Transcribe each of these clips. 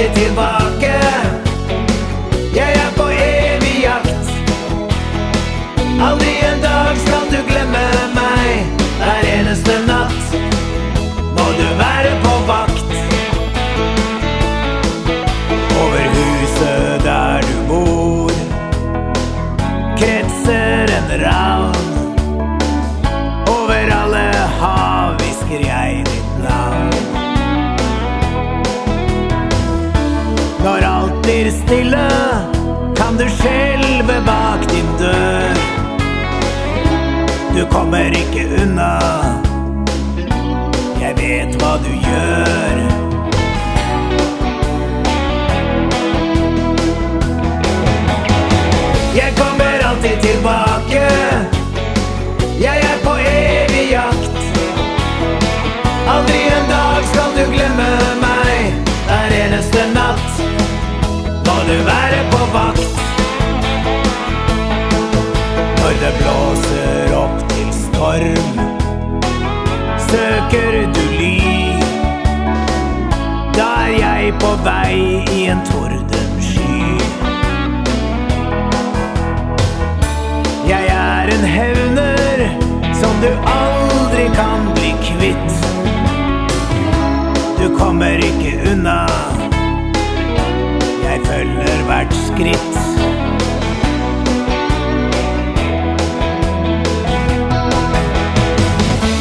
alltid tilbake. Jeg er på evig jakt. Aldri en dag skal du glemme meg. Hver eneste natt må du være på vakt. Over huset der du bor, kretser en ravn. Stille, kan du skjelve bak din dør. Du kommer ikke unna. Jeg vet hva du gjør. Jeg kommer alltid tilbake. Jeg er på evig jakt. Aldri en tordensky. Jeg er en hevner som du aldri kan bli kvitt. Du kommer ikke unna. Jeg følger hvert skritt.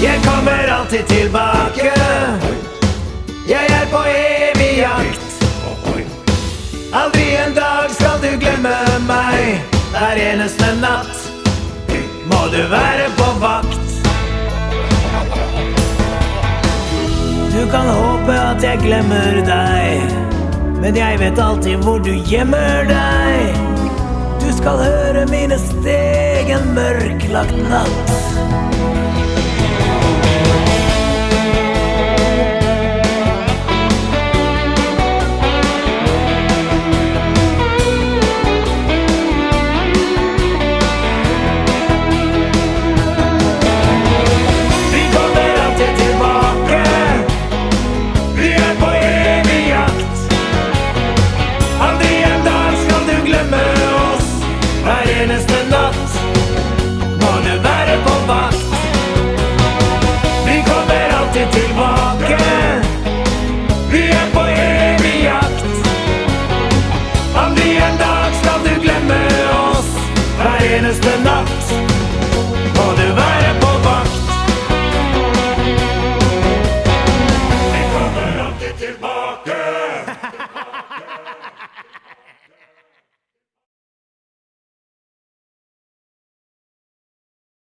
Jeg kommer alltid tilbake. Aldri en dag skal du glemme meg. Hver eneste natt må du være på vakt. Du kan håpe at jeg glemmer deg, men jeg vet alltid hvor du gjemmer deg. Du skal høre mine steg en mørklagt natt. innocent.